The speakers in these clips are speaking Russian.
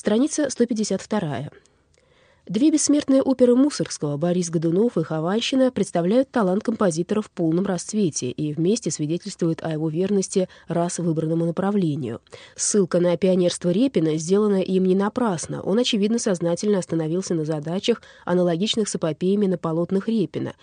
Страница 152. Две бессмертные оперы Мусоргского «Борис Годунов» и «Хованщина» представляют талант композитора в полном расцвете и вместе свидетельствуют о его верности раз выбранному направлению. Ссылка на пионерство Репина сделана им не напрасно. Он, очевидно, сознательно остановился на задачах, аналогичных с эпопеями на полотнах Репина,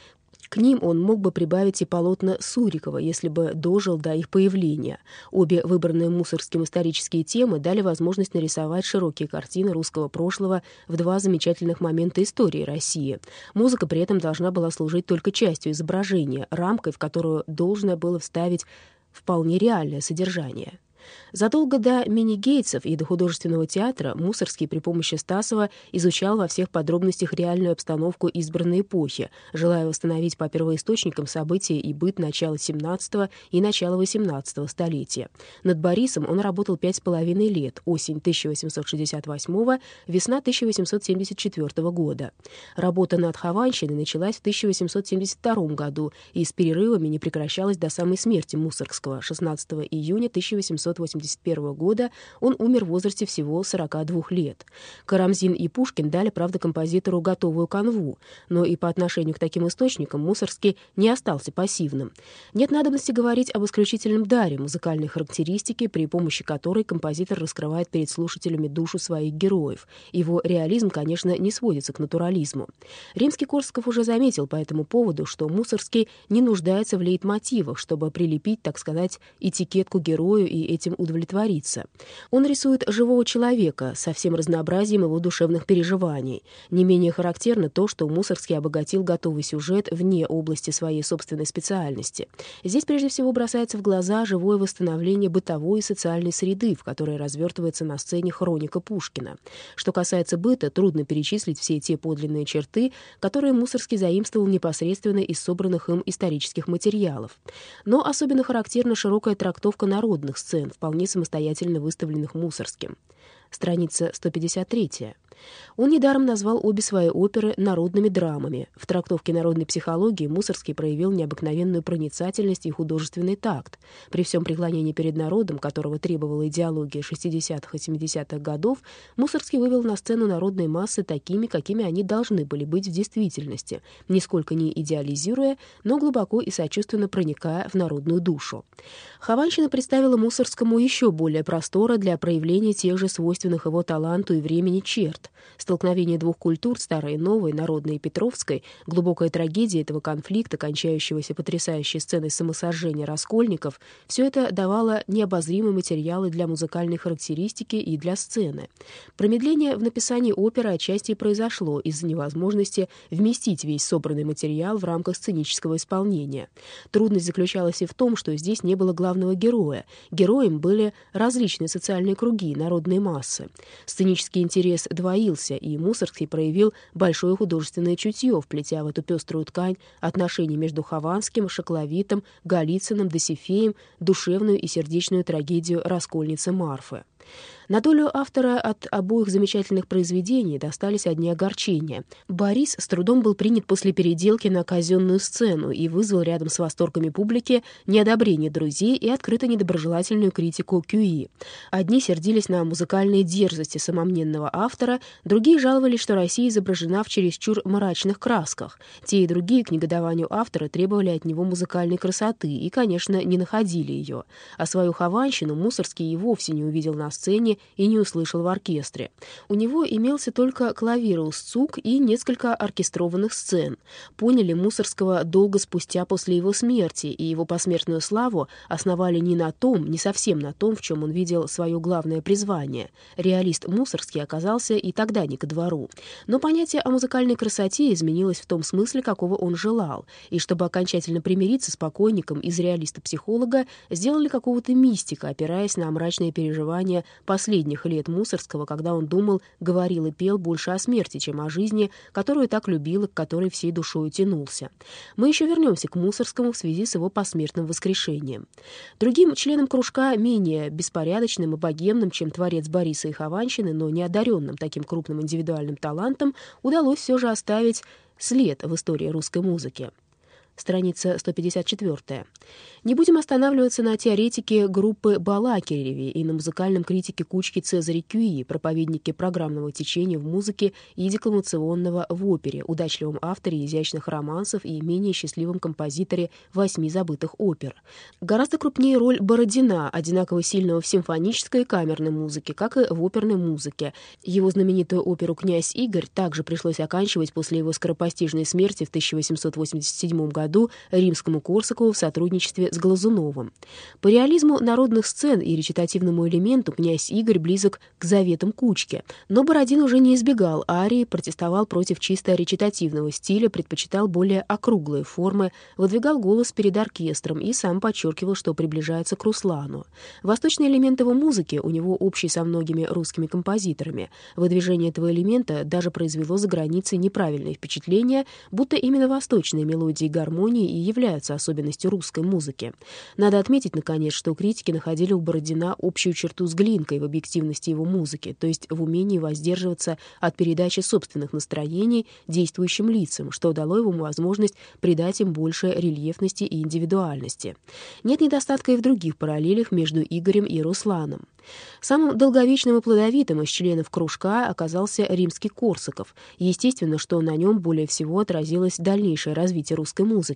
к ним он мог бы прибавить и полотна Сурикова, если бы дожил до их появления. Обе выбранные Мусорским исторические темы дали возможность нарисовать широкие картины русского прошлого в два замечательных момента истории России. Музыка при этом должна была служить только частью изображения, рамкой, в которую должно было вставить вполне реальное содержание. Задолго до мини-гейтсов и до художественного театра Мусорский при помощи Стасова изучал во всех подробностях реальную обстановку избранной эпохи, желая восстановить по первоисточникам события и быт начала XVII и начала XVIII столетия. Над Борисом он работал пять с половиной лет, осень 1868 весна 1874 года. Работа над Хованщиной началась в 1872 году и с перерывами не прекращалась до самой смерти Мусоргского 16 июня 1800 1981 года он умер в возрасте всего 42 лет. Карамзин и Пушкин дали, правда, композитору готовую канву, но и по отношению к таким источникам Мусорский не остался пассивным. Нет надобности говорить об исключительном даре музыкальной характеристики, при помощи которой композитор раскрывает перед слушателями душу своих героев. Его реализм, конечно, не сводится к натурализму. Римский-Корсков уже заметил по этому поводу, что Мусорский не нуждается в лейтмотивах, чтобы прилепить, так сказать, этикетку герою и этим удовлетвориться. Он рисует живого человека со всем разнообразием его душевных переживаний. Не менее характерно то, что Мусорский обогатил готовый сюжет вне области своей собственной специальности. Здесь прежде всего бросается в глаза живое восстановление бытовой и социальной среды, в которой развертывается на сцене хроника Пушкина. Что касается быта, трудно перечислить все те подлинные черты, которые Мусорский заимствовал непосредственно из собранных им исторических материалов. Но особенно характерна широкая трактовка народных сцен, вполне самостоятельно выставленных Мусорским. Страница 153. Он недаром назвал обе свои оперы народными драмами. В трактовке народной психологии Мусорский проявил необыкновенную проницательность и художественный такт. При всем преклонении перед народом, которого требовала идеология 60-х и 70-х годов, Мусорский вывел на сцену народные массы такими, какими они должны были быть в действительности, нисколько не идеализируя, но глубоко и сочувственно проникая в народную душу. Хованщина представила Мусорскому еще более простора для проявления тех же свойственных его таланту и времени черт, Столкновение двух культур, старой и новой, народной и петровской, глубокая трагедия этого конфликта, кончающегося потрясающей сценой самосожжения раскольников, все это давало необозримые материалы для музыкальной характеристики и для сцены. Промедление в написании оперы отчасти произошло из-за невозможности вместить весь собранный материал в рамках сценического исполнения. Трудность заключалась и в том, что здесь не было главного героя. Героем были различные социальные круги, народные массы. Сценический интерес двоих удвоился, и Мусоргский проявил большое художественное чутье, вплетя в эту пеструю ткань отношения между Хованским, Шокловитом, Голицыным, Досифеем, душевную и сердечную трагедию раскольницы Марфы. На долю автора от обоих замечательных произведений достались одни огорчения. Борис с трудом был принят после переделки на казенную сцену и вызвал рядом с восторгами публики неодобрение друзей и открыто недоброжелательную критику Кюи. Одни сердились на музыкальные дерзости самомненного автора, другие жаловались, что Россия изображена в чересчур мрачных красках. Те и другие к негодованию автора требовали от него музыкальной красоты и, конечно, не находили ее. А свою хованщину Мусорский и вовсе не увидел на сцене и не услышал в оркестре. У него имелся только клавирус цук и несколько оркестрованных сцен. Поняли Мусорского долго спустя после его смерти, и его посмертную славу основали не на том, не совсем на том, в чем он видел свое главное призвание. Реалист Мусорский оказался и тогда не ко двору. Но понятие о музыкальной красоте изменилось в том смысле, какого он желал, и чтобы окончательно примириться с покойником из реалиста-психолога, сделали какого-то мистика, опираясь на мрачные переживания последних лет Мусорского, когда он думал, говорил и пел больше о смерти, чем о жизни, которую так любил и к которой всей душой тянулся. Мы еще вернемся к Мусорскому в связи с его посмертным воскрешением. Другим членам кружка, менее беспорядочным и богемным, чем творец Бориса и Хованщины, но не одаренным таким крупным индивидуальным талантом, удалось все же оставить след в истории русской музыки. Страница 154. Не будем останавливаться на теоретике группы Балакиреви и на музыкальном критике кучки Цезаря Кюи, проповеднике программного течения в музыке и декламационного в опере, удачливом авторе изящных романсов и менее счастливом композиторе восьми забытых опер. Гораздо крупнее роль Бородина, одинаково сильного в симфонической и камерной музыке, как и в оперной музыке. Его знаменитую оперу «Князь Игорь» также пришлось оканчивать после его скоропостижной смерти в 1887 году римскому Корсакову в сотрудничестве с Глазуновым. По реализму народных сцен и речитативному элементу князь Игорь близок к заветам Кучки, но Бородин уже не избегал арии, протестовал против чисто речитативного стиля, предпочитал более округлые формы, выдвигал голос перед оркестром и сам подчеркивал, что приближается к Руслану. Восточный элемент его музыки у него общий со многими русскими композиторами. Выдвижение этого элемента даже произвело за границей неправильное впечатление, будто именно восточные мелодии и гармонии и являются особенностью русской музыки. Надо отметить, наконец, что критики находили у Бородина общую черту с Глинкой в объективности его музыки, то есть в умении воздерживаться от передачи собственных настроений действующим лицам, что дало ему возможность придать им больше рельефности и индивидуальности. Нет недостатка и в других параллелях между Игорем и Русланом. Самым долговечным и плодовитым из членов кружка оказался римский Корсаков. Естественно, что на нем более всего отразилось дальнейшее развитие русской музыки.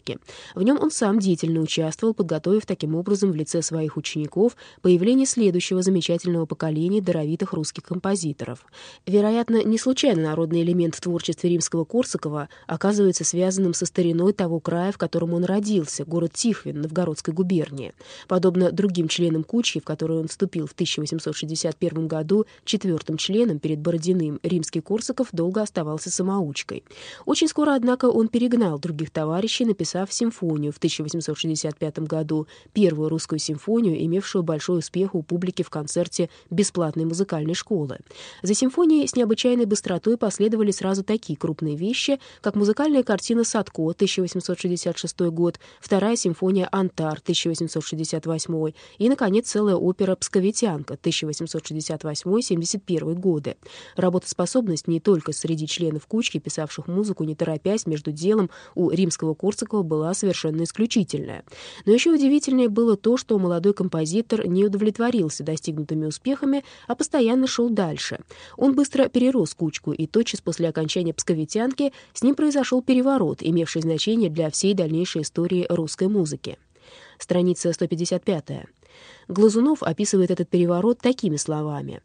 В нем он сам деятельно участвовал, подготовив таким образом в лице своих учеников появление следующего замечательного поколения даровитых русских композиторов. Вероятно, не случайно народный элемент в творчестве римского Корсакова оказывается связанным со стариной того края, в котором он родился, город Тихвин, Новгородской губернии. Подобно другим членам Кучки, в которую он вступил в 1861 году, четвертым членом перед Бородиным, римский Корсаков долго оставался самоучкой. Очень скоро, однако, он перегнал других товарищей, написав симфонию в 1865 году, первую русскую симфонию, имевшую большой успех у публики в концерте бесплатной музыкальной школы. За симфонией с необычайной быстротой последовали сразу такие крупные вещи, как музыкальная картина «Садко» 1866 год, вторая симфония «Антар» 1868 и, наконец, целая опера «Псковитянка» 1868-71 годы. Работоспособность не только среди членов кучки, писавших музыку, не торопясь между делом, у римского Корсакова была совершенно исключительная. Но еще удивительнее было то, что молодой композитор не удовлетворился достигнутыми успехами, а постоянно шел дальше. Он быстро перерос кучку, и тотчас после окончания «Псковитянки» с ним произошел переворот, имевший значение для всей дальнейшей истории русской музыки. Страница 155. Глазунов описывает этот переворот такими словами.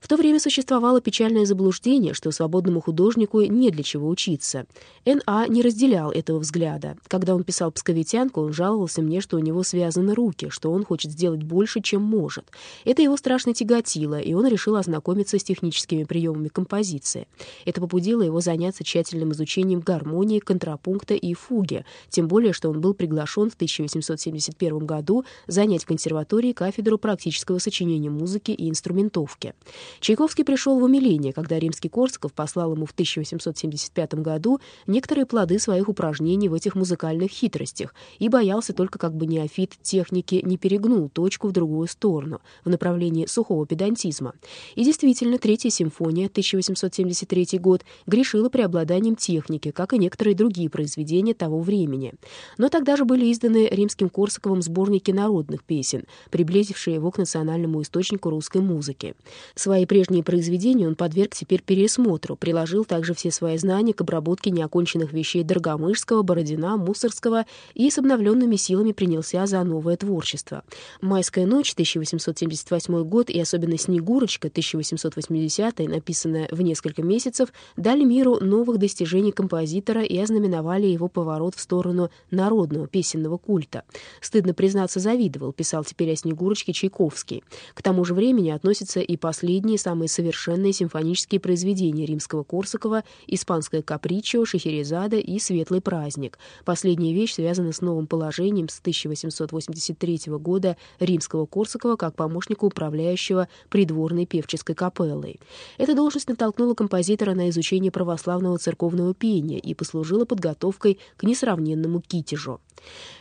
«В то время существовало печальное заблуждение, что свободному художнику не для чего учиться. Н.А. не разделял этого взгляда. Когда он писал «Псковитянку», он жаловался мне, что у него связаны руки, что он хочет сделать больше, чем может. Это его страшно тяготило, и он решил ознакомиться с техническими приемами композиции. Это побудило его заняться тщательным изучением гармонии, контрапункта и фуги, тем более, что он был приглашен в 1871 году занять в консерватории кафедру практического сочинения музыки и инструментовки. Чайковский пришел в умиление, когда римский Корсаков послал ему в 1875 году некоторые плоды своих упражнений в этих музыкальных хитростях и боялся только как бы неофит техники не перегнул точку в другую сторону, в направлении сухого педантизма. И действительно, Третья симфония, 1873 год, грешила преобладанием техники, как и некоторые другие произведения того времени. Но тогда же были изданы римским Корсаковым сборники народных песен, приблизившие его к национальному источнику русской музыки. Свои прежние произведения он подверг теперь пересмотру, приложил также все свои знания к обработке неоконченных вещей Доргомышского, Бородина, Мусорского и с обновленными силами принялся за новое творчество. «Майская ночь» 1878 год и особенно «Снегурочка» 1880 написанная в несколько месяцев, дали миру новых достижений композитора и ознаменовали его поворот в сторону народного песенного культа. «Стыдно признаться, завидовал», писал теперь о «Снегурочке» Чайковский. К тому же времени относятся и последние, самые совершенные симфонические произведения римского Корсакова «Испанское капричо», «Шахерезада» и «Светлый праздник». Последняя вещь связана с новым положением с 1883 года римского Корсакова как помощника управляющего придворной певческой капеллой. Эта должность натолкнула композитора на изучение православного церковного пения и послужила подготовкой к несравненному китежу.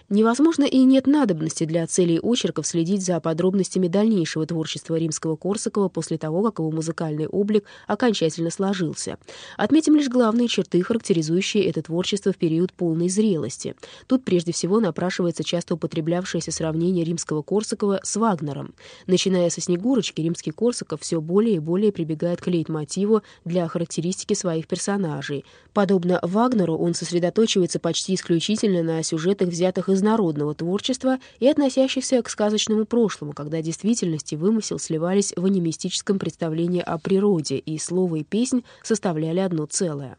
Невозможно и нет надобности для целей очерков следить за подробностями дальнейшего творчества римского Корсакова после того, как его музыкальный облик окончательно сложился. Отметим лишь главные черты, характеризующие это творчество в период полной зрелости. Тут прежде всего напрашивается часто употреблявшееся сравнение римского Корсакова с Вагнером. Начиная со «Снегурочки», римский Корсаков все более и более прибегает к лейтмотиву для характеристики своих персонажей. Подобно Вагнеру, он сосредоточивается почти исключительно на сюжетах, взятых из из народного творчества и относящихся к сказочному прошлому, когда действительность и вымысел сливались в анимистическом представлении о природе, и слово и песнь составляли одно целое.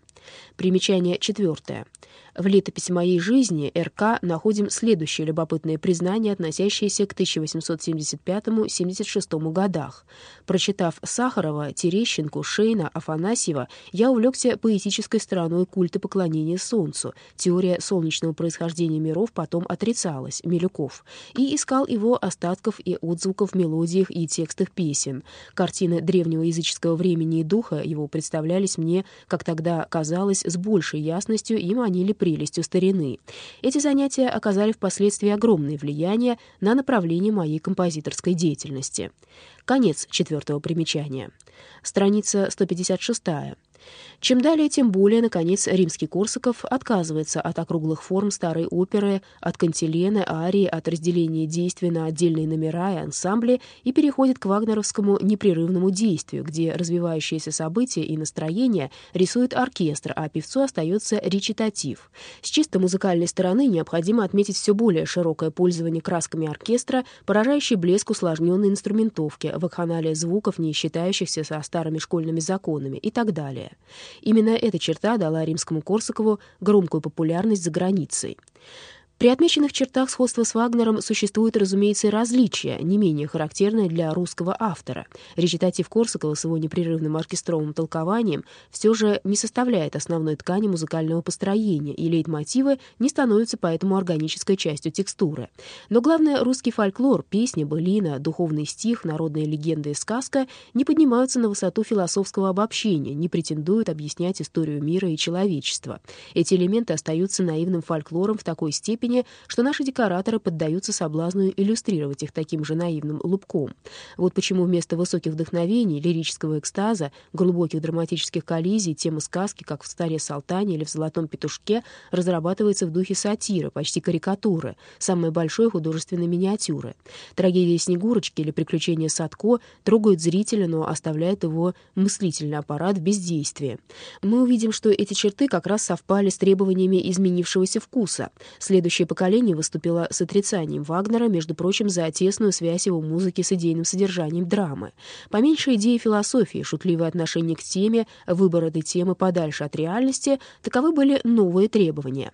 Примечание четвертое. В летописи моей жизни РК находим следующее любопытное признание, относящееся к 1875-76 годах. Прочитав Сахарова, Терещенку, Шейна, Афанасьева, я увлекся поэтической стороной культа поклонения Солнцу. Теория солнечного происхождения миров потом отрицалась, Милюков, и искал его остатков и отзвуков в мелодиях и текстах песен. Картины древнего языческого времени и духа его представлялись мне, как тогда казалось, с большей ясностью и манили прелестью старины. Эти занятия оказали впоследствии огромное влияние на направление моей композиторской деятельности. Конец четвертого примечания. Страница 156. Чем далее, тем более, наконец, римский Корсаков отказывается от округлых форм старой оперы, от кантилены, арии, от разделения действия на отдельные номера и ансамбли и переходит к вагнеровскому непрерывному действию, где развивающиеся события и настроения рисует оркестр, а певцу остается речитатив. С чисто музыкальной стороны необходимо отметить все более широкое пользование красками оркестра, поражающий блеск усложненной инструментовки, вакханалия звуков, не считающихся со старыми школьными законами и так далее. Именно эта черта дала римскому Корсакову громкую популярность за границей. При отмеченных чертах сходства с Вагнером существует, разумеется, и различия, не менее характерные для русского автора. Речитатив Корсакова с его непрерывным оркестровым толкованием все же не составляет основной ткани музыкального построения, и лейтмотивы не становятся поэтому органической частью текстуры. Но главное, русский фольклор, песни, былина, духовный стих, народная легенда и сказка не поднимаются на высоту философского обобщения, не претендуют объяснять историю мира и человечества. Эти элементы остаются наивным фольклором в такой степени, степени, что наши декораторы поддаются соблазну иллюстрировать их таким же наивным лубком. Вот почему вместо высоких вдохновений, лирического экстаза, глубоких драматических коллизий, темы сказки, как в «Старе Салтане» или в «Золотом петушке», разрабатывается в духе сатиры, почти карикатуры, самой большой художественной миниатюры. Трагедия Снегурочки или приключения Садко трогают зрителя, но оставляют его мыслительный аппарат в бездействии. Мы увидим, что эти черты как раз совпали с требованиями изменившегося вкуса. Следующий Следующее поколение выступило с отрицанием Вагнера, между прочим, за тесную связь его музыки с идейным содержанием драмы. Поменьше идеи философии, шутливое отношение к теме, выбор этой темы подальше от реальности — таковы были новые требования.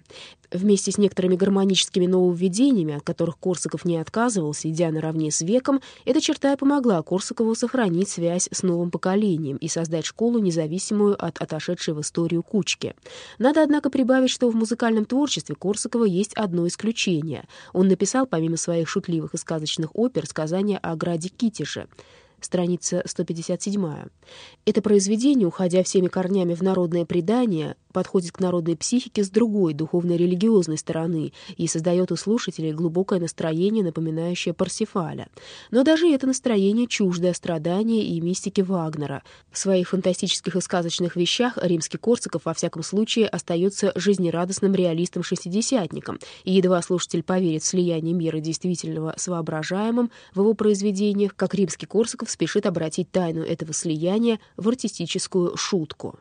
Вместе с некоторыми гармоническими нововведениями, от которых Корсаков не отказывался, идя наравне с веком, эта черта и помогла Корсакову сохранить связь с новым поколением и создать школу, независимую от отошедшей в историю кучки. Надо, однако, прибавить, что в музыкальном творчестве Корсакова есть одно исключение. Он написал, помимо своих шутливых и сказочных опер, сказания о граде Китише страница 157. Это произведение, уходя всеми корнями в народное предание, подходит к народной психике с другой, духовно-религиозной стороны и создает у слушателей глубокое настроение, напоминающее Парсифаля. Но даже это настроение чуждое страдания и мистики Вагнера. В своих фантастических и сказочных вещах римский Корсаков во всяком случае остается жизнерадостным реалистом-шестидесятником, и едва слушатель поверит в слияние мира действительного с воображаемым в его произведениях, как римский Корсаков спешит обратить тайну этого слияния в артистическую шутку.